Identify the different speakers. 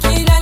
Speaker 1: çekilen